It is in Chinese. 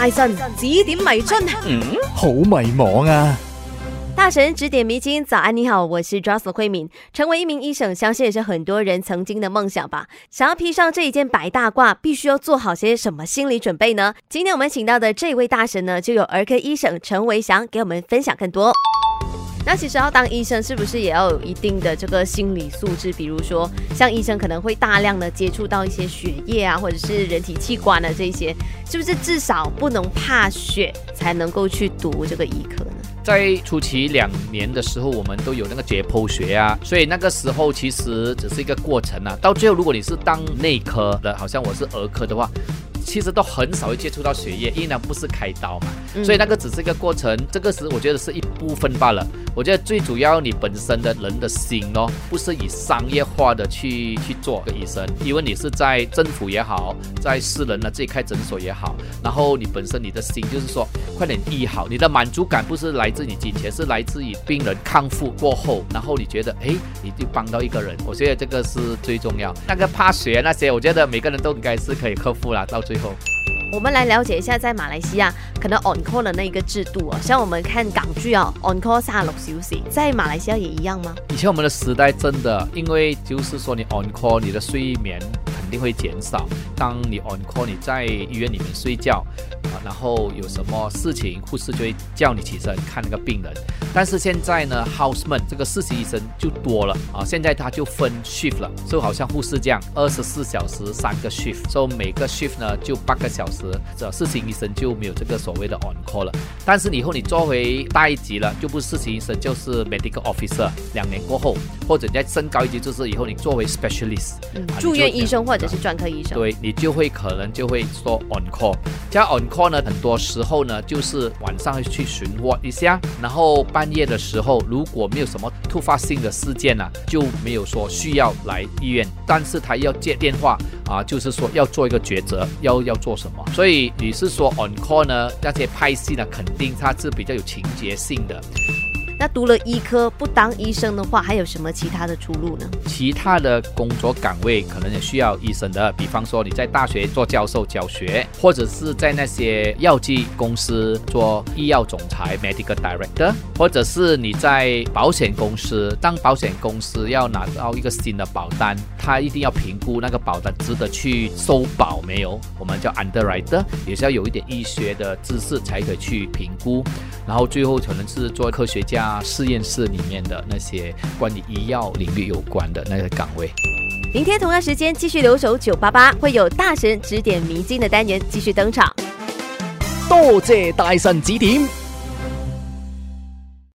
大神指点迷津，嗯，好迷茫啊！大神指点迷津，早安，你好，我是 Jocelyn 慧敏。成为一名医生，相信也是很多人曾经的梦想吧。想要披上这一件白大褂，必须要做好些什么心理准备呢？今天我们请到的这位大神呢，就有儿科医生陈维祥给我们分享更多。那其实要当医生，是不是也要有一定的这个心理素质？比如说，像医生可能会大量的接触到一些血液啊，或者是人体器官的这些，是不是至少不能怕血，才能够去读这个医科呢？在初期两年的时候，我们都有那个解剖学啊，所以那个时候其实只是一个过程啊。到最后，如果你是当内科的，好像我是儿科的话。其实都很少会接触到血液，因为不是开刀嘛，所以那个只是一个过程，这个是我觉得是一部分罢了。我觉得最主要你本身的人的心哦，不是以商业化的去去做个医生，因为你是在政府也好，在私人呢自己开诊所也好，然后你本身你的心就是说快点医好，你的满足感不是来自你金钱，是来自于病人康复过后，然后你觉得哎，你就帮到一个人，我觉得这个是最重要。那个怕血那些，我觉得每个人都应该是可以克服了，到最后。我们来了解一下，在马来西亚可能 on call 的那一个制度啊，像我们看港剧啊，on call 下六休息，在马来西亚也一样吗？以前我们的时代真的，因为就是说你 on call，你的睡眠肯定会减少。当你 on call，你在医院里面睡觉。啊，然后有什么事情，护士就会叫你起身看那个病人。但是现在呢，houseman 这个实习医生就多了啊，现在他就分 shift 了，就好像护士这样，二十四小时三个 shift，所以每个 shift 呢就八个小时，这实习医生就没有这个所谓的 on call 了。但是以后你做回大一级了，就不是实习医生，就是 medical officer。两年过后，或者再升高一级，就是以后你作为 specialist，住院医生或这是专科医生，对你就会可能就会说 on call，加 on call。呢，很多时候呢，就是晚上会去巡逻一下，然后半夜的时候，如果没有什么突发性的事件呢，就没有说需要来医院，但是他要接电话啊，就是说要做一个抉择，要要做什么。所以你是说 on call 呢，那些拍戏呢，肯定它是比较有情节性的。那读了医科不当医生的话，还有什么其他的出路呢？其他的工作岗位可能也需要医生的，比方说你在大学做教授教学，或者是在那些药剂公司做医药总裁 （medical director），或者是你在保险公司，当保险公司要拿到一个新的保单，他一定要评估那个保单值得去收保没有，我们叫 underwriter，也是要有一点医学的知识才可以去评估，然后最后可能是做科学家。实验室里面的那些关于医药领域有关的那个岗位。明天同样时间继续留守九八八，会有大神指点迷津的单元继续登场。多谢大神指点。